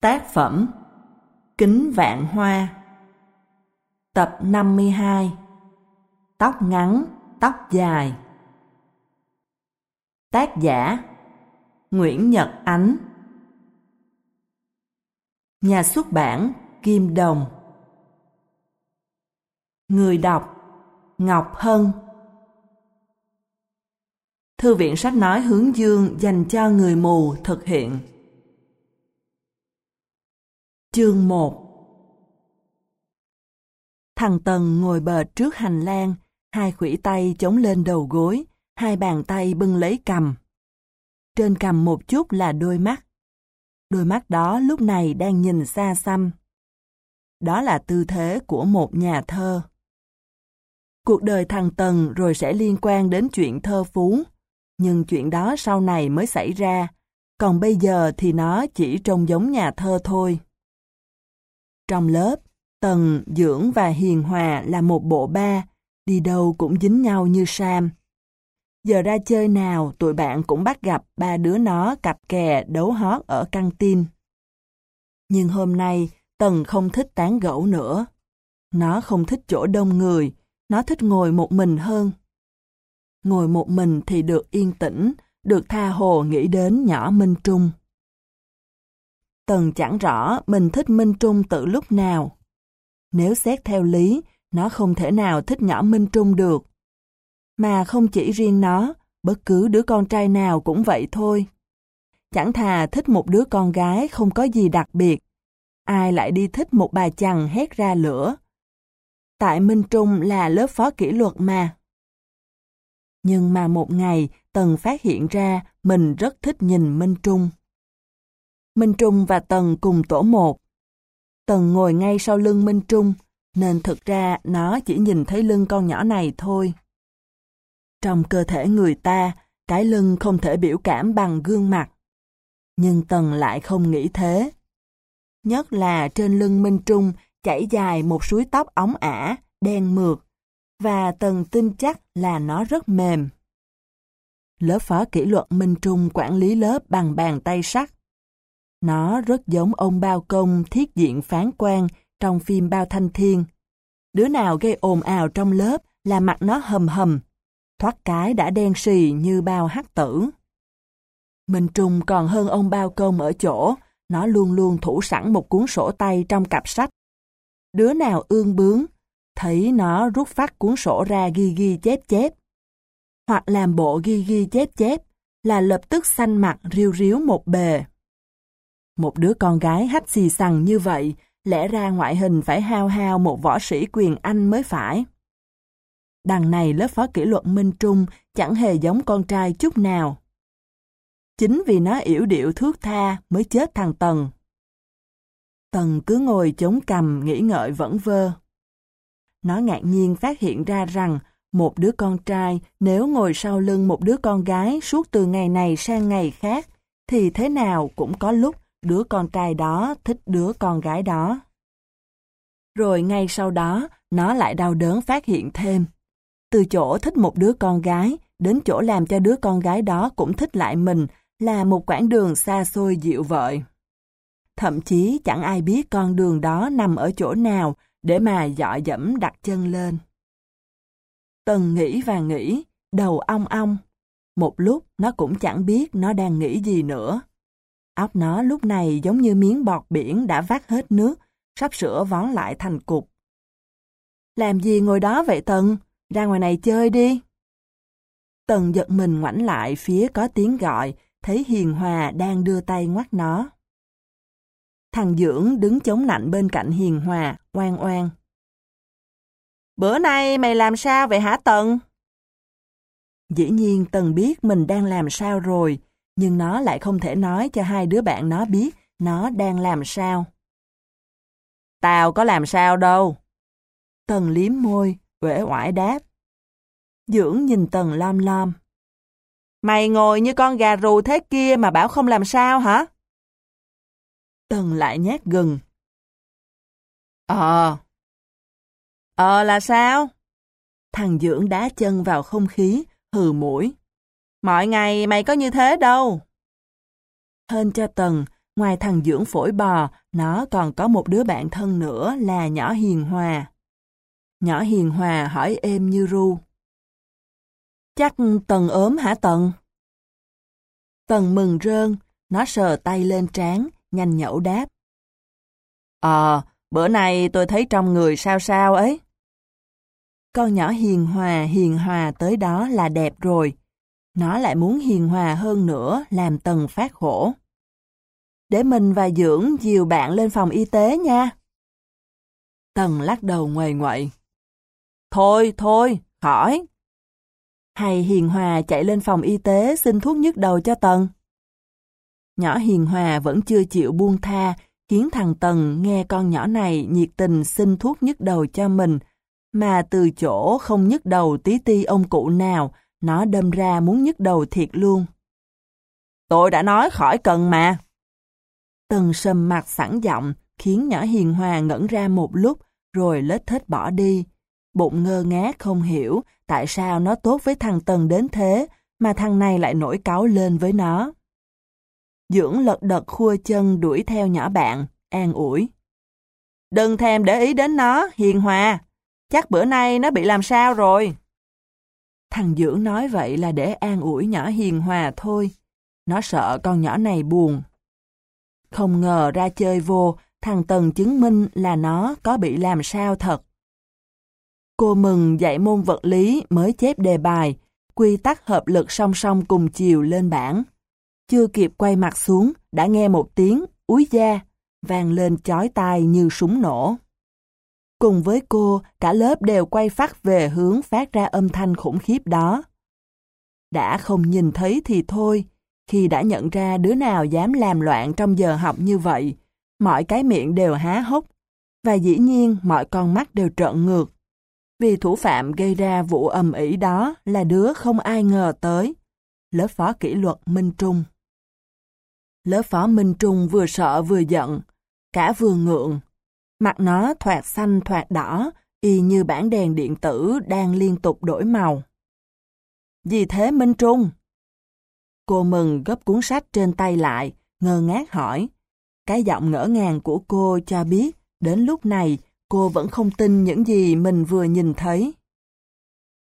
Tác phẩm Kính Vạn Hoa. Tập 52 Tóc ngắn, tóc dài. Tác giả Nguyễn Nhật Ánh. Nhà xuất bản Kim Đồng. Người đọc Ngọc Hân. Thư viện sách nói hướng dương dành cho người mù thực hiện. Chương 1 Thằng Tần ngồi bệt trước hành lang, hai khủy tay chống lên đầu gối, hai bàn tay bưng lấy cầm. Trên cầm một chút là đôi mắt. Đôi mắt đó lúc này đang nhìn xa xăm. Đó là tư thế của một nhà thơ. Cuộc đời thằng Tần rồi sẽ liên quan đến chuyện thơ phú, nhưng chuyện đó sau này mới xảy ra, còn bây giờ thì nó chỉ trông giống nhà thơ thôi. Trong lớp, Tần, Dưỡng và Hiền Hòa là một bộ ba, đi đâu cũng dính nhau như Sam. Giờ ra chơi nào, tụi bạn cũng bắt gặp ba đứa nó cặp kè đấu hót ở căng tin. Nhưng hôm nay, Tần không thích tán gẫu nữa. Nó không thích chỗ đông người, nó thích ngồi một mình hơn. Ngồi một mình thì được yên tĩnh, được tha hồ nghĩ đến nhỏ Minh Trung. Tần chẳng rõ mình thích Minh Trung từ lúc nào. Nếu xét theo lý, nó không thể nào thích nhỏ Minh Trung được. Mà không chỉ riêng nó, bất cứ đứa con trai nào cũng vậy thôi. Chẳng thà thích một đứa con gái không có gì đặc biệt. Ai lại đi thích một bà chằn hét ra lửa. Tại Minh Trung là lớp phó kỷ luật mà. Nhưng mà một ngày, Tần phát hiện ra mình rất thích nhìn Minh Trung. Minh Trung và Tần cùng tổ một. Tần ngồi ngay sau lưng Minh Trung, nên thực ra nó chỉ nhìn thấy lưng con nhỏ này thôi. Trong cơ thể người ta, cái lưng không thể biểu cảm bằng gương mặt. Nhưng Tần lại không nghĩ thế. Nhất là trên lưng Minh Trung chảy dài một suối tóc óng ả, đen mượt, và Tần tin chắc là nó rất mềm. Lớp phó kỷ luật Minh Trung quản lý lớp bằng bàn tay sắt. Nó rất giống ông bao công thiết diện phán quan trong phim Bao Thanh Thiên. Đứa nào gây ồn ào trong lớp là mặt nó hầm hầm, thoát cái đã đen xì như bao hắc tử. Minh Trung còn hơn ông bao công ở chỗ, nó luôn luôn thủ sẵn một cuốn sổ tay trong cặp sách. Đứa nào ương bướng, thấy nó rút phát cuốn sổ ra ghi ghi chép chép. Hoặc làm bộ ghi ghi chép chép, là lập tức xanh mặt riêu riếu một bề. Một đứa con gái hách xì xằng như vậy, lẽ ra ngoại hình phải hao hao một võ sĩ quyền Anh mới phải. Đằng này lớp phó kỷ luật Minh Trung chẳng hề giống con trai chút nào. Chính vì nó yểu điệu thước tha mới chết thằng Tần. Tần cứ ngồi chống cầm nghĩ ngợi vẫn vơ. Nó ngạc nhiên phát hiện ra rằng một đứa con trai nếu ngồi sau lưng một đứa con gái suốt từ ngày này sang ngày khác thì thế nào cũng có lúc đứa con trai đó thích đứa con gái đó. Rồi ngay sau đó, nó lại đau đớn phát hiện thêm. Từ chỗ thích một đứa con gái, đến chỗ làm cho đứa con gái đó cũng thích lại mình là một quãng đường xa xôi dịu vợi. Thậm chí chẳng ai biết con đường đó nằm ở chỗ nào để mà dọ dẫm đặt chân lên. Tần nghĩ và nghĩ, đầu ong ong. Một lúc nó cũng chẳng biết nó đang nghĩ gì nữa. Óc nó lúc này giống như miếng bọt biển đã vắt hết nước, sắp sửa vón lại thành cục. Làm gì ngồi đó vậy Tần? Ra ngoài này chơi đi. Tần giật mình ngoảnh lại phía có tiếng gọi, thấy Hiền Hòa đang đưa tay ngoắt nó. Thằng Dưỡng đứng chống nạnh bên cạnh Hiền Hòa, oan oan. Bữa nay mày làm sao vậy hả Tần? Dĩ nhiên Tần biết mình đang làm sao rồi, nhưng nó lại không thể nói cho hai đứa bạn nó biết nó đang làm sao. Tao có làm sao đâu. Tần liếm môi, uể oải đáp. Dưỡng nhìn Tần lom lom. Mày ngồi như con gà rù thế kia mà bảo không làm sao hả? Tần lại nhát gừng. Ờ. Ờ là sao? Thằng Dưỡng đá chân vào không khí, hừ mũi. Mọi ngày mày có như thế đâu. Hên cho Tần, ngoài thằng dưỡng phổi bò, nó còn có một đứa bạn thân nữa là nhỏ Hiền Hòa. Nhỏ Hiền Hòa hỏi êm như ru. Chắc Tần ốm hả Tần? Tần mừng rơn, nó sờ tay lên trán, nhanh nhẩu đáp. Ờ, bữa nay tôi thấy trong người sao sao ấy. Con nhỏ hiền hòa hiền hòa tới đó là đẹp rồi. Nó lại muốn hiền hòa hơn nữa làm Tần phát khổ. Để mình và Dưỡng dìu bạn lên phòng y tế nha. Tần lắc đầu ngoài ngoại. Thôi, thôi, khỏi. Hay Hiền Hòa chạy lên phòng y tế xin thuốc nhức đầu cho Tần. Nhỏ Hiền Hòa vẫn chưa chịu buông tha, khiến thằng Tần nghe con nhỏ này nhiệt tình xin thuốc nhức đầu cho mình, mà từ chỗ không nhức đầu tí ti ông cụ nào, nó đâm ra muốn nhức đầu thiệt luôn. Tôi đã nói khỏi cần mà. Tần sầm mặt sẵn giọng, khiến nhỏ Hiền Hòa ngẩn ra một lúc, rồi lết thết bỏ đi. Bụng ngơ ngác không hiểu tại sao nó tốt với thằng Tần đến thế, mà thằng này lại nổi cáu lên với nó. Dưỡng lật đật khua chân đuổi theo nhỏ bạn, an ủi. Đừng thèm để ý đến nó, hiền hòa. Chắc bữa nay nó bị làm sao rồi. Thằng Dưỡng nói vậy là để an ủi nhỏ hiền hòa thôi. Nó sợ con nhỏ này buồn. Không ngờ ra chơi vô, thằng Tần chứng minh là nó có bị làm sao thật. Cô mừng dạy môn vật lý mới chép đề bài, quy tắc hợp lực song song cùng chiều lên bảng. Chưa kịp quay mặt xuống, đã nghe một tiếng úi da, vang lên chói tai như súng nổ. Cùng với cô, cả lớp đều quay phát về hướng phát ra âm thanh khủng khiếp đó. Đã không nhìn thấy thì thôi, khi đã nhận ra đứa nào dám làm loạn trong giờ học như vậy, mọi cái miệng đều há hốc, và dĩ nhiên mọi con mắt đều trợn ngược. Vì thủ phạm gây ra vụ ầm ĩ đó là đứa không ai ngờ tới. Lớp phó kỷ luật Minh Trung. Lớp phó Minh Trung vừa sợ vừa giận, cả vừa ngượng. Mặt nó thoạt xanh thoạt đỏ, y như bản đèn điện tử đang liên tục đổi màu. Gì thế Minh Trung? Cô mừng gấp cuốn sách trên tay lại, ngơ ngác hỏi. Cái giọng ngỡ ngàng của cô cho biết, đến lúc này cô vẫn không tin những gì mình vừa nhìn thấy.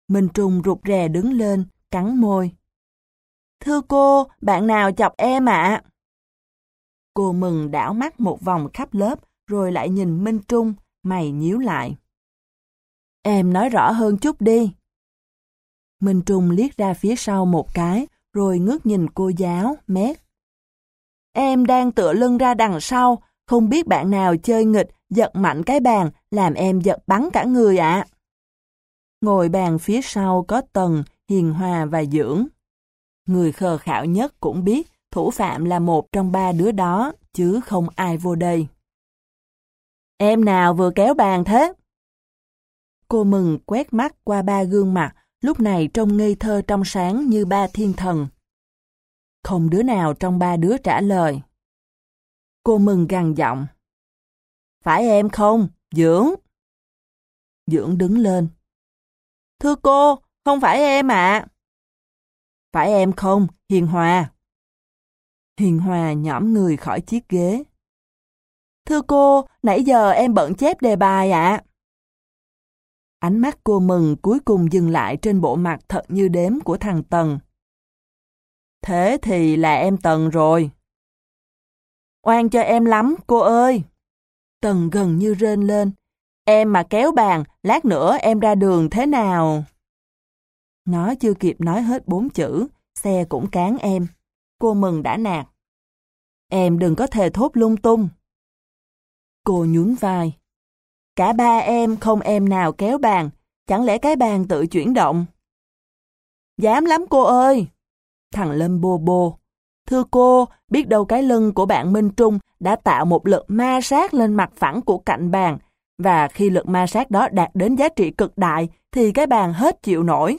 Minh Trung rụt rè đứng lên, cắn môi. Thưa cô, bạn nào chọc em ạ? Cô mừng đảo mắt một vòng khắp lớp, rồi lại nhìn Minh Trung, mày nhíu lại. Em nói rõ hơn chút đi. Minh Trung liếc ra phía sau một cái, rồi ngước nhìn cô giáo, mét. Em đang tựa lưng ra đằng sau, không biết bạn nào chơi nghịch, giật mạnh cái bàn, làm em giật bắn cả người ạ. Ngồi bàn phía sau có Tần, Hiền Hòa và Dưỡng. Người khờ khạo nhất cũng biết thủ phạm là một trong ba đứa đó, chứ không ai vô đây. Em nào vừa kéo bàn thế? Cô mừng quét mắt qua ba gương mặt, lúc này trông ngây thơ trong sáng như ba thiên thần. Không đứa nào trong ba đứa trả lời. Cô mừng gằn giọng. Phải em không, Dưỡng? Dưỡng đứng lên. Thưa cô, không phải em ạ. Phải em không, Hiền Hòa? Hiền Hòa nhõm người khỏi chiếc ghế. Thưa cô, nãy giờ em bận chép đề bài ạ. Ánh mắt cô mừng cuối cùng dừng lại trên bộ mặt thật như đếm của thằng Tần. Thế thì là em Tần rồi. Oan cho em lắm, cô ơi. Tần gần như rên lên. Em mà kéo bàn, lát nữa em ra đường thế nào? Nó chưa kịp nói hết bốn chữ, xe cũng cán em. Cô mừng đã nạt. Em đừng có thề thốt lung tung. Cô nhún vai. Cả ba em không em nào kéo bàn, chẳng lẽ cái bàn tự chuyển động? Dám lắm cô ơi! Thằng Lâm bô bô. Thưa cô, biết đâu cái lưng của bạn Minh Trung đã tạo một lực ma sát lên mặt phẳng của cạnh bàn, và khi lực ma sát đó đạt đến giá trị cực đại, thì cái bàn hết chịu nổi.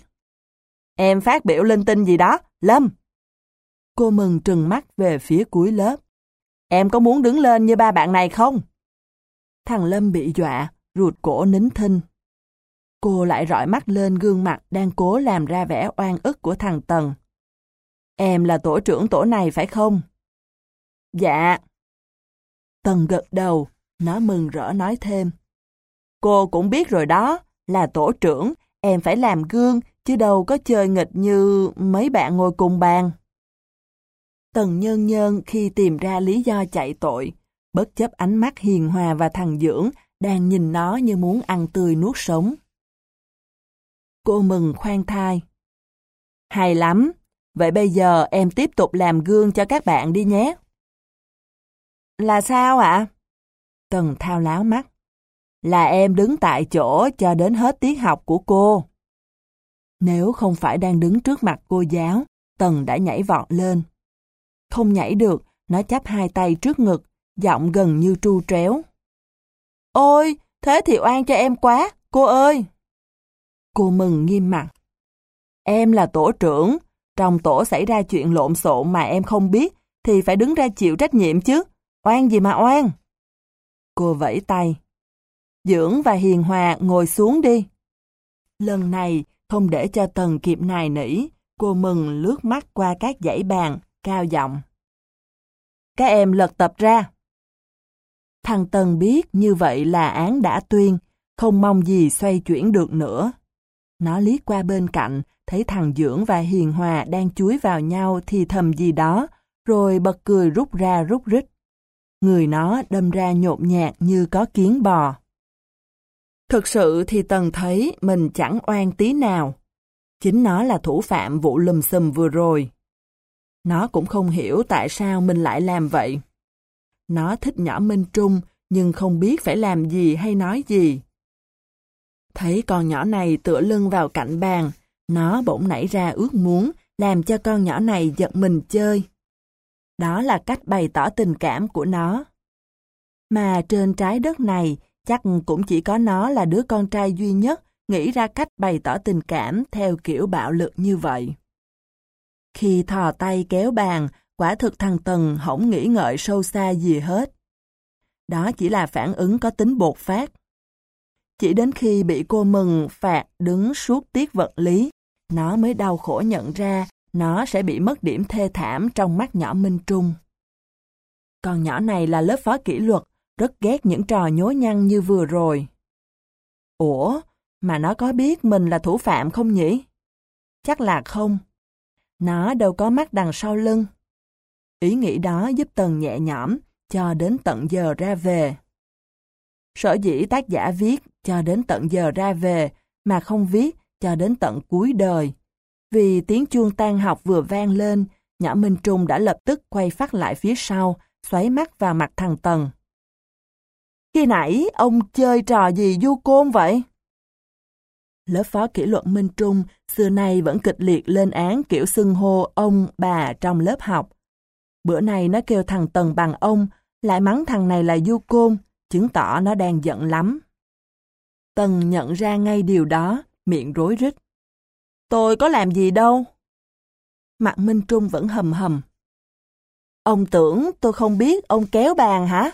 Em phát biểu linh tinh gì đó, Lâm? Cô mừng trừng mắt về phía cuối lớp. Em có muốn đứng lên như ba bạn này không? Thằng Lâm bị dọa, ruột cổ nín thinh. Cô lại rọi mắt lên gương mặt đang cố làm ra vẻ oan ức của thằng Tần. Em là tổ trưởng tổ này phải không? Dạ, Tần gật đầu, nó mừng rỡ nói thêm. Cô cũng biết rồi đó, là tổ trưởng, em phải làm gương, chứ đâu có chơi nghịch như mấy bạn ngồi cùng bàn. Tần nhân nhân khi tìm ra lý do chạy tội, bất chấp ánh mắt hiền hòa và thằng dưỡng đang nhìn nó như muốn ăn tươi nuốt sống. Cô mừng khoan thai. Hay lắm, vậy bây giờ em tiếp tục làm gương cho các bạn đi nhé. Là sao ạ? Tần thao láo mắt. Là em đứng tại chỗ cho đến hết tiết học của cô. Nếu không phải đang đứng trước mặt cô giáo, Tần đã nhảy vọt lên. Không nhảy được, nó chắp hai tay trước ngực, giọng gần như tru tréo. Ôi, thế thì oan cho em quá, cô ơi! Cô mừng nghiêm mặt. Em là tổ trưởng, trong tổ xảy ra chuyện lộn xộn mà em không biết, thì phải đứng ra chịu trách nhiệm chứ. Oan gì mà oan? Cô vẫy tay. Dưỡng và Hiền Hòa ngồi xuống đi. Lần này, không để cho Tần kịp nài nỉ, cô mừng lướt mắt qua các dãy bàn, cao giọng. Các em lật tập ra. Thằng Tần biết như vậy là án đã tuyên, không mong gì xoay chuyển được nữa. Nó liếc qua bên cạnh, thấy thằng Dưỡng và Hiền Hòa đang chuối vào nhau thì thầm gì đó, rồi bật cười rút ra rút rít. Người nó đâm ra nhộn nhạt như có kiến bò. Thực sự thì Tần thấy mình chẳng oan tí nào. Chính nó là thủ phạm vụ lùm xùm vừa rồi. Nó cũng không hiểu tại sao mình lại làm vậy. Nó thích nhỏ Minh Trung, nhưng không biết phải làm gì hay nói gì. Thấy con nhỏ này tựa lưng vào cạnh bàn, nó bỗng nảy ra ước muốn làm cho con nhỏ này giật mình chơi. Đó là cách bày tỏ tình cảm của nó. Mà trên trái đất này, chắc cũng chỉ có nó là đứa con trai duy nhất nghĩ ra cách bày tỏ tình cảm theo kiểu bạo lực như vậy. Khi thò tay kéo bàn, quả thực thằng Tần không nghĩ ngợi sâu xa gì hết. Đó chỉ là phản ứng có tính bột phát. Chỉ đến khi bị cô mừng phạt đứng suốt tiết vật lý, nó mới đau khổ nhận ra nó sẽ bị mất điểm thê thảm trong mắt nhỏ Minh Trung. Còn nhỏ này là lớp phó kỷ luật, rất ghét những trò nhố nhăng như vừa rồi. Ủa, mà nó có biết mình là thủ phạm không nhỉ? Chắc là không. Nó đâu có mắt đằng sau lưng. Ý nghĩ đó giúp Tần nhẹ nhõm cho đến tận giờ ra về. Sở dĩ tác giả viết cho đến tận giờ ra về mà không viết cho đến tận cuối đời. Vì tiếng chuông tan học vừa vang lên, nhỏ Minh Trung đã lập tức quay phát lại phía sau, xoáy mắt vào mặt thằng Tần. Khi nãy ông chơi trò gì du côn vậy? Lớp phó kỷ luật Minh Trung xưa nay vẫn kịch liệt lên án kiểu xưng hô ông, bà trong lớp học. Bữa nay nó kêu thằng Tần bằng ông, lại mắng thằng này là du côn, chứng tỏ nó đang giận lắm. Tần nhận ra ngay điều đó, miệng rối rít. Tôi có làm gì đâu. Mặt Minh Trung vẫn hầm hầm. Ông tưởng tôi không biết ông kéo bàn hả?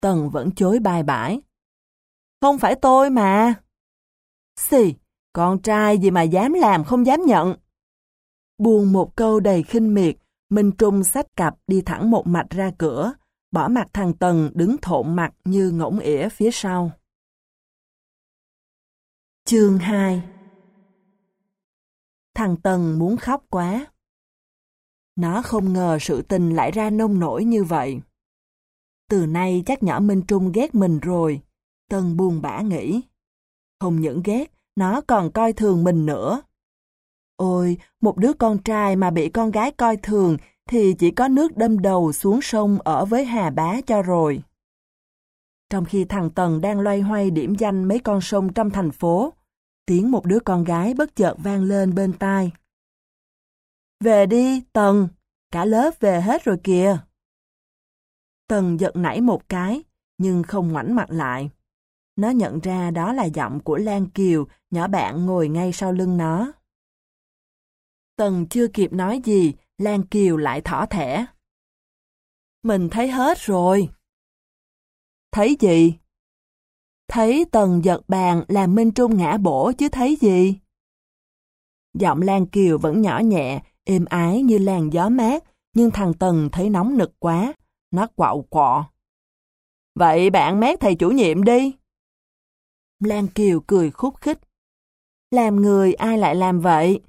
Tần vẫn chối bài bãi. Không phải tôi mà. Xì, con trai gì mà dám làm không dám nhận. Buồn một câu đầy khinh miệt, Minh Trung sách cặp đi thẳng một mạch ra cửa, bỏ mặt thằng Tần đứng thộn mặt như ngỗng ỉa phía sau. Chương 2 Thằng Tần muốn khóc quá. Nó không ngờ sự tình lại ra nông nổi như vậy. Từ nay chắc nhỏ Minh Trung ghét mình rồi. Tần buồn bã nghĩ. Không những ghét, nó còn coi thường mình nữa. Ôi, một đứa con trai mà bị con gái coi thường thì chỉ có nước đâm đầu xuống sông ở với Hà Bá cho rồi. Trong khi thằng Tần đang loay hoay điểm danh mấy con sông trong thành phố, tiếng một đứa con gái bất chợt vang lên bên tai. Về đi, Tần, cả lớp về hết rồi kìa. Tần giật nảy một cái, nhưng không ngoảnh mặt lại. Nó nhận ra đó là giọng của Lan Kiều, nhỏ bạn ngồi ngay sau lưng nó. Tần chưa kịp nói gì, Lan Kiều lại thỏ thẻ. Mình thấy hết rồi. Thấy gì? Thấy Tần giật bàn làm Minh Trung ngã bổ chứ thấy gì? Giọng Lan Kiều vẫn nhỏ nhẹ, êm ái như làn gió mát, nhưng thằng Tần thấy nóng nực quá. Nó quạo quọ. Vậy bạn mét thầy chủ nhiệm đi. Lan Kiều cười khúc khích. Làm người ai lại làm vậy?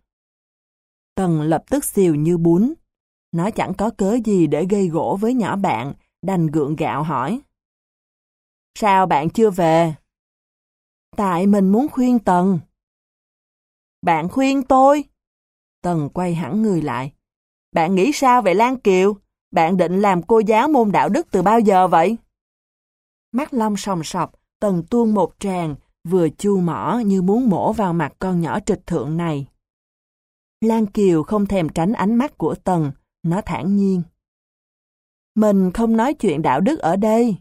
Tần lập tức xìu như bún. Nó chẳng có cớ gì để gây gỗ với nhỏ bạn, đành gượng gạo hỏi. Sao bạn chưa về? Tại mình muốn khuyên Tần. Bạn khuyên tôi? Tần quay hẳn người lại. Bạn nghĩ sao về Lan Kiều? Bạn định làm cô giáo môn đạo đức từ bao giờ vậy? Mắt Long sòng sọc, Tần tuôn một tràng, vừa chu mỏ như muốn mổ vào mặt con nhỏ trịch thượng này. Lan Kiều không thèm tránh ánh mắt của Tần, nó thản nhiên. Mình không nói chuyện đạo đức ở đây.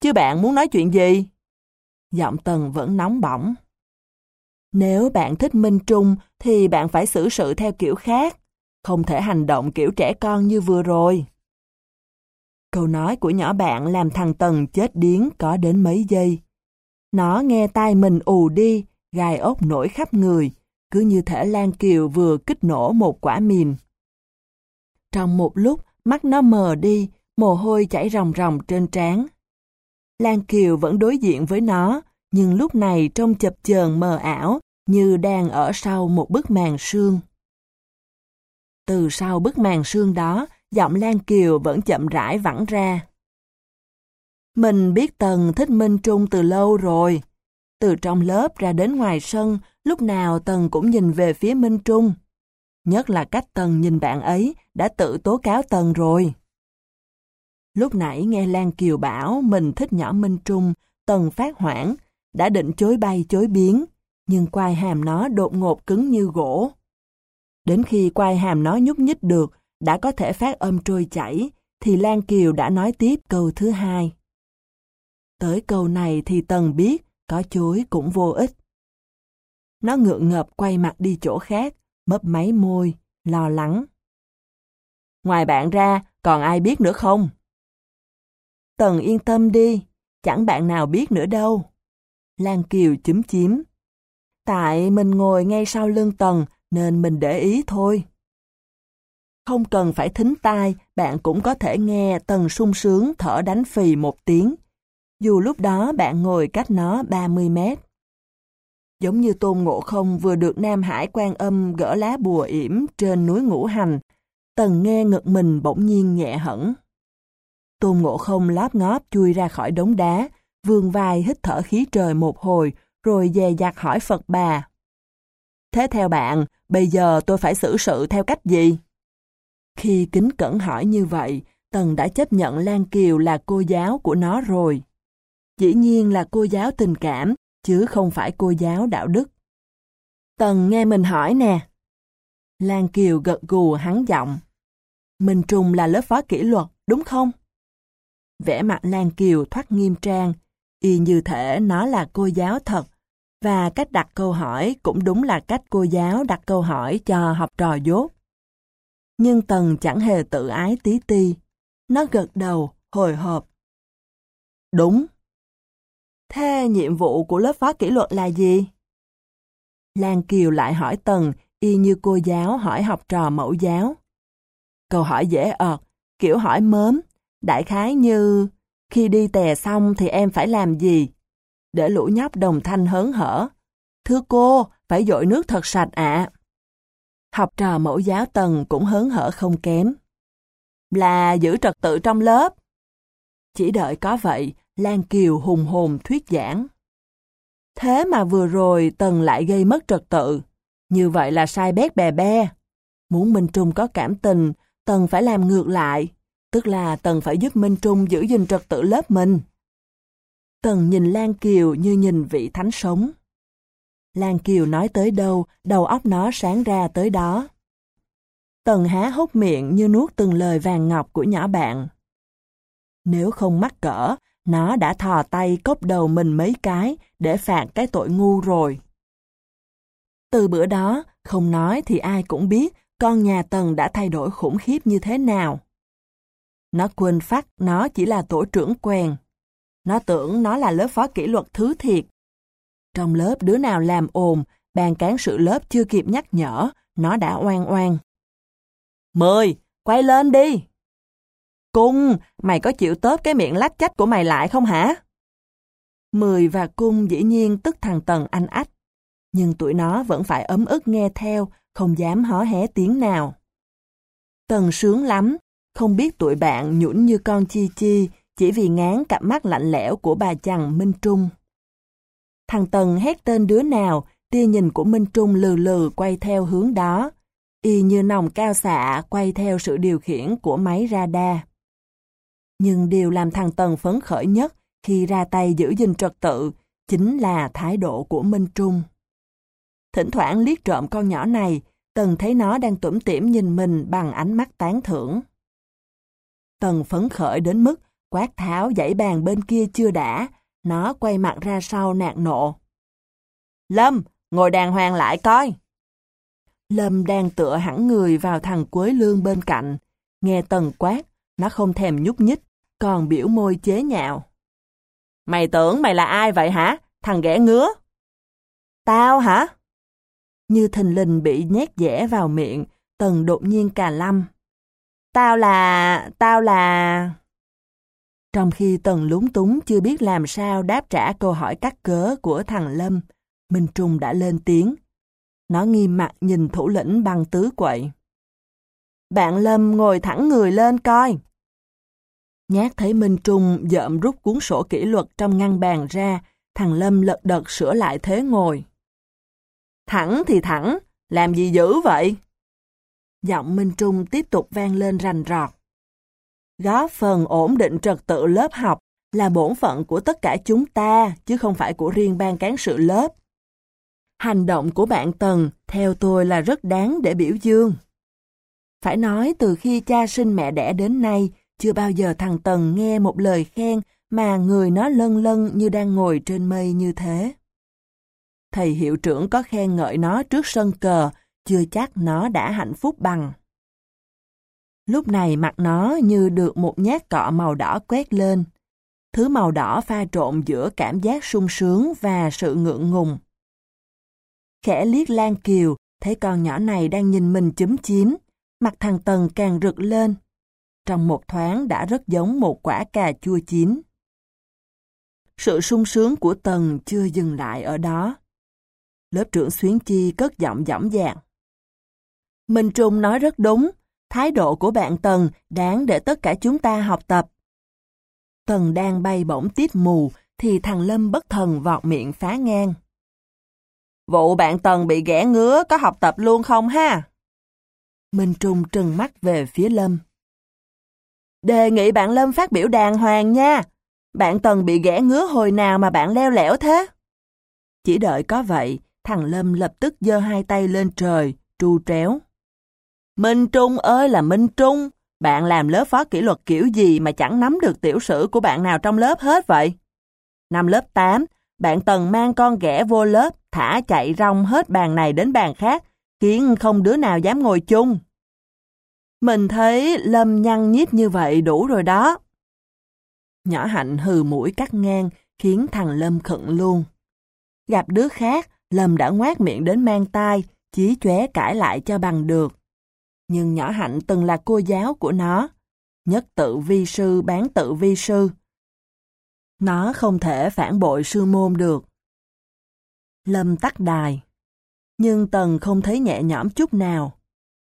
Chứ bạn muốn nói chuyện gì? Giọng Tần vẫn nóng bỏng. Nếu bạn thích Minh Trung thì bạn phải xử sự theo kiểu khác, không thể hành động kiểu trẻ con như vừa rồi. Câu nói của nhỏ bạn làm thằng Tần chết điếng có đến mấy giây. Nó nghe tai mình ù đi, gai ốc nổi khắp người, cứ như thể Lan Kiều vừa kích nổ một quả mìn. Trong một lúc, mắt nó mờ đi, mồ hôi chảy ròng ròng trên trán. Lan Kiều vẫn đối diện với nó, nhưng lúc này trông chập chờn mờ ảo, như đang ở sau một bức màn sương. Từ sau bức màn sương đó, giọng Lan Kiều vẫn chậm rãi vẳng ra. Mình biết Tần thích Minh Trung từ lâu rồi. Từ trong lớp ra đến ngoài sân, lúc nào Tần cũng nhìn về phía Minh Trung. Nhất là cách Tần nhìn bạn ấy đã tự tố cáo Tần rồi. Lúc nãy nghe Lan Kiều bảo mình thích nhỏ Minh Trung, Tần phát hoảng, đã định chối bay chối biến, nhưng quai hàm nó đột ngột cứng như gỗ. Đến khi quai hàm nó nhúc nhích được, đã có thể phát âm trôi chảy, thì Lan Kiều đã nói tiếp câu thứ hai. Tới câu này thì Tần biết, có chối cũng vô ích. Nó ngượng ngập quay mặt đi chỗ khác, mấp máy môi, lo lắng. Ngoài bạn ra, còn ai biết nữa không? Tần yên tâm đi, chẳng bạn nào biết nữa đâu. Lan Kiều chúm chím. Tại mình ngồi ngay sau lưng Tần nên mình để ý thôi. Không cần phải thính tai, bạn cũng có thể nghe Tần sung sướng thở đánh phì một tiếng. Dù lúc đó bạn ngồi cách nó 30 mét. Giống như Tôn Ngộ Không vừa được Nam Hải quan âm gỡ lá bùa yểm trên núi Ngũ Hành, Tần nghe ngực mình bỗng nhiên nhẹ hẳn. Tôn Ngộ Không lóp ngóp chui ra khỏi đống đá, vươn vai hít thở khí trời một hồi, rồi dè dặt hỏi Phật bà. Thế theo bạn, bây giờ tôi phải xử sự theo cách gì? Khi kính cẩn hỏi như vậy, Tần đã chấp nhận Lan Kiều là cô giáo của nó rồi. Dĩ nhiên là cô giáo tình cảm, chứ không phải cô giáo đạo đức. Tần nghe mình hỏi nè. Lan Kiều gật gù hắn giọng. Minh Trung là lớp phó kỷ luật, đúng không? Vẻ mặt Lan Kiều thoát nghiêm trang, y như thể nó là cô giáo thật, và cách đặt câu hỏi cũng đúng là cách cô giáo đặt câu hỏi cho học trò dốt. Nhưng Tần chẳng hề tự ái tí ti. Nó gật đầu, hồi hộp. Đúng. Thế nhiệm vụ của lớp phó kỷ luật là gì? Lan Kiều lại hỏi Tần, y như cô giáo hỏi học trò mẫu giáo. Câu hỏi dễ ợt, kiểu hỏi mớm, đại khái như khi đi tè xong thì em phải làm gì? Để lũ nhóc đồng thanh hớn hở. Thưa cô, phải dội nước thật sạch ạ. Học trò mẫu giáo Tần cũng hớn hở không kém. Là giữ trật tự trong lớp. Chỉ đợi có vậy, Lan Kiều hùng hồn thuyết giảng. Thế mà vừa rồi Tần lại gây mất trật tự. Như vậy là sai bét bè be. Muốn Minh Trung có cảm tình, Tần phải làm ngược lại. Tức là Tần phải giúp Minh Trung giữ gìn trật tự lớp mình. Tần nhìn Lan Kiều như nhìn vị thánh sống. Lan Kiều nói tới đâu, đầu óc nó sáng ra tới đó. Tần há hốc miệng như nuốt từng lời vàng ngọc của nhỏ bạn. Nếu không mắc cỡ, nó đã thò tay cốc đầu mình mấy cái để phạt cái tội ngu rồi. Từ bữa đó, không nói thì ai cũng biết con nhà Tần đã thay đổi khủng khiếp như thế nào. Nó quên phát nó chỉ là tổ trưởng quen. Nó tưởng nó là lớp phó kỷ luật thứ thiệt. Trong lớp đứa nào làm ồn, bàn cán sự lớp chưa kịp nhắc nhở, nó đã oan oan. Mời, quay lên đi! Cung, mày có chịu tớp cái miệng lách chách của mày lại không hả? Mười và Cung dĩ nhiên tức thằng Tần anh ách. Nhưng tụi nó vẫn phải ấm ức nghe theo, không dám hó hé tiếng nào. Tần sướng lắm, không biết tụi bạn nhũn như con chi chi chỉ vì ngán cặp mắt lạnh lẽo của bà chàng Minh Trung. Thằng Tần hét tên đứa nào, tia nhìn của Minh Trung lừ lừ quay theo hướng đó, y như nòng cao xạ quay theo sự điều khiển của máy radar. Nhưng điều làm thằng Tần phấn khởi nhất khi ra tay giữ gìn trật tự chính là thái độ của Minh Trung. Thỉnh thoảng liếc trộm con nhỏ này, Tần thấy nó đang tủm tỉm nhìn mình bằng ánh mắt tán thưởng. Tần phấn khởi đến mức quát tháo dãy bàn bên kia chưa đã, nó quay mặt ra sau nạt nộ. Lâm, ngồi đàng hoàng lại coi. Lâm đang tựa hẳn người vào thằng Quế Lương bên cạnh. Nghe Tần quát, nó không thèm nhúc nhích, còn biểu môi chế nhạo. Mày tưởng mày là ai vậy hả? Thằng ghẻ ngứa. Tao hả? Như thình lình bị nhét dẻ vào miệng, Tần đột nhiên cà lâm. Tao là... tao là... Trong khi Tần lúng túng chưa biết làm sao đáp trả câu hỏi cắt cớ của thằng Lâm, Minh Trung đã lên tiếng. Nó nghiêm mặt nhìn thủ lĩnh bằng tứ quậy. Bạn Lâm ngồi thẳng người lên coi. Nhát thấy Minh Trung dợm rút cuốn sổ kỷ luật trong ngăn bàn ra, thằng Lâm lật đật sửa lại thế ngồi. Thẳng thì thẳng, làm gì dữ vậy? Giọng Minh Trung tiếp tục vang lên rành rọt. Góp phần ổn định trật tự lớp học là bổn phận của tất cả chúng ta, chứ không phải của riêng ban cán sự lớp. Hành động của bạn Tần, theo tôi là rất đáng để biểu dương. Phải nói từ khi cha sinh mẹ đẻ đến nay, chưa bao giờ thằng Tần nghe một lời khen mà người nó lân lân như đang ngồi trên mây như thế. Thầy hiệu trưởng có khen ngợi nó trước sân cờ, chưa chắc nó đã hạnh phúc bằng. Lúc này mặt nó như được một nhát cọ màu đỏ quét lên. Thứ màu đỏ pha trộn giữa cảm giác sung sướng và sự ngượng ngùng. Khẽ liếc Lan Kiều, thấy con nhỏ này đang nhìn mình chúm chím, mặt thằng Tần càng rực lên. Trong một thoáng đã rất giống một quả cà chua chín. Sự sung sướng của Tần chưa dừng lại ở đó. Lớp trưởng Xuyến Chi cất giọng dõng dạc. Minh Trung nói rất đúng, thái độ của bạn Tần đáng để tất cả chúng ta học tập. Tần đang bay bổng tiết mù, thì thằng Lâm bất thần vọt miệng phá ngang. Vụ bạn Tần bị ghẻ ngứa có học tập luôn không ha? Minh Trung trừng mắt về phía Lâm. Đề nghị bạn Lâm phát biểu đàng hoàng nha. Bạn Tần bị ghẻ ngứa hồi nào mà bạn leo lẻo thế? Chỉ đợi có vậy, thằng Lâm lập tức giơ hai tay lên trời, tru tréo. Minh Trung ơi là Minh Trung, bạn làm lớp phó kỷ luật kiểu gì mà chẳng nắm được tiểu sử của bạn nào trong lớp hết vậy? Năm lớp 8, bạn Tần mang con ghẻ vô lớp, thả chạy rong hết bàn này đến bàn khác, khiến không đứa nào dám ngồi chung. Mình thấy Lâm nhăn nhít như vậy đủ rồi đó. Nhỏ Hạnh hừ mũi cắt ngang, khiến thằng Lâm khẩn luôn. Gặp đứa khác, Lâm đã ngoát miệng đến mang tai, chí chóe cãi lại cho bằng được. Nhưng nhỏ Hạnh từng là cô giáo của nó, nhất tự vi sư bán tự vi sư. Nó không thể phản bội sư môn được. Lâm tắt đài. Nhưng Tần không thấy nhẹ nhõm chút nào.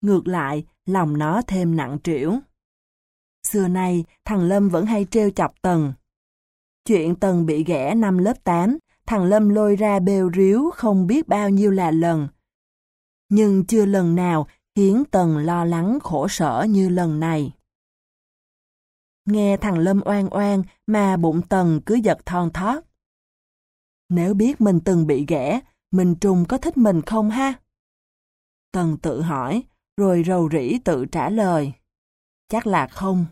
Ngược lại, lòng nó thêm nặng trĩu. Xưa nay, thằng Lâm vẫn hay trêu chọc Tần. Chuyện Tần bị ghẻ năm lớp 8, thằng Lâm lôi ra bêu ríu không biết bao nhiêu là lần. Nhưng chưa lần nào khiến Tần lo lắng khổ sở như lần này. Nghe thằng Lâm oan oan mà bụng Tần cứ giật thon thót. Nếu biết mình từng bị ghẻ, mình trùng có thích mình không ha? Tần tự hỏi, rồi rầu rĩ tự trả lời. Chắc là không.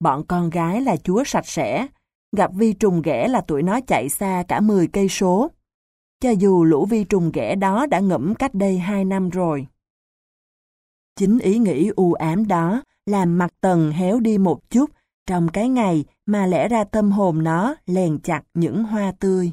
Bọn con gái là chúa sạch sẽ, gặp vi trùng ghẻ là tụi nó chạy xa cả 10 cây số. Cho dù lũ vi trùng ghẻ đó đã ngẫm cách đây 2 năm rồi. Chính ý nghĩ u ám đó làm mặt tần héo đi một chút trong cái ngày mà lẽ ra tâm hồn nó lèn chặt những hoa tươi.